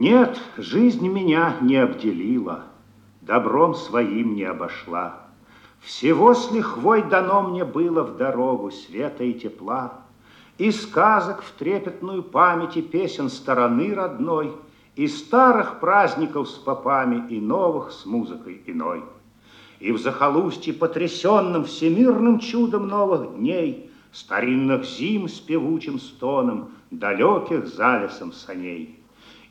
Нет, жизнь меня не обделила, добром своим не обошла. Всего с лихвой дано мне было в дорогу света и тепла, И сказок в трепетную памяти песен стороны родной, И старых праздников с попами, и новых с музыкой иной. И в захолустье, потрясенном всемирным чудом новых дней, Старинных зим с певучим стоном, далеких за лесом саней.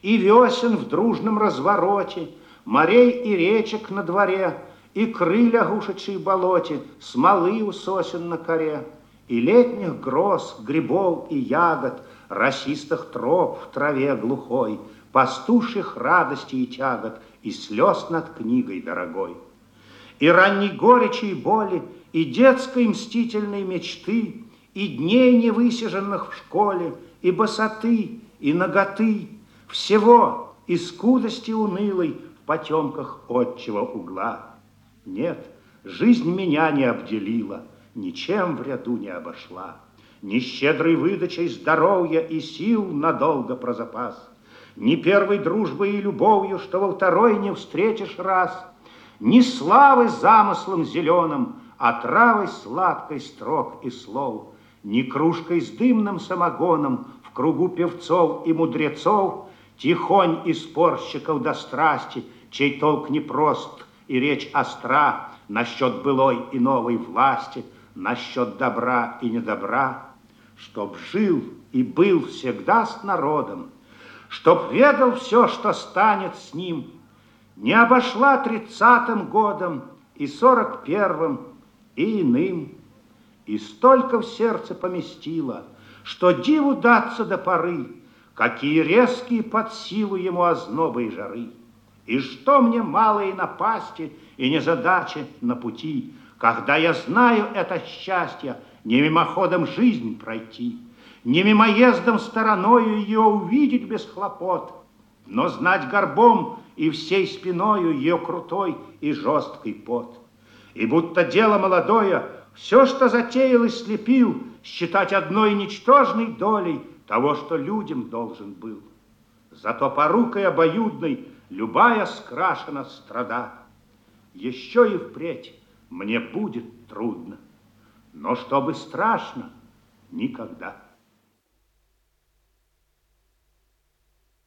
И весен в дружном развороте, морей и речек на дворе, И крылья гушечей в болоте, смолы у сосен на коре, И летних гроз, грибов и ягод, Росистых троп в траве глухой, Пастушьих радостей и тягот, И слез над книгой дорогой. И ранней горечи и боли, и детской мстительной мечты, и дней невысиженных в школе, и босоты, и ноготы, всего и скудости унылой в потемках отчего угла. Нет, жизнь меня не обделила, ничем в ряду не обошла, ни щедрой выдачей здоровья и сил надолго про запас, ни первой дружбой и любовью, что во второй не встретишь раз — ни славы замыслом зеленым, а травой сладкой строк и слов, ни кружкой с дымным самогоном в кругу певцов и мудрецов, тихонь и спорщиков до страсти, чей толк непрост и речь остра насчет былой и новой власти, насчет добра и недобра, чтоб жил и был всегда с народом, чтоб ведал все, что станет с ним, не обошла тридцатым годом и сорок первым, и иным, и столько в сердце поместила, что диву даться до поры, какие резкие под силу ему ознобы и жары. И что мне малые напасти и незадачи на пути, когда я знаю это счастье, не мимоходом жизнь пройти, не мимоездом стороною ее увидеть без хлопот, но знать горбом и всей спиною ее крутой и жесткий пот. И будто дело молодое, все, что затеял и слепил, считать одной ничтожной долей того, что людям должен был. Зато порукой обоюдной любая скрашена страда. Еще и впредь мне будет трудно, но чтобы страшно, никогда.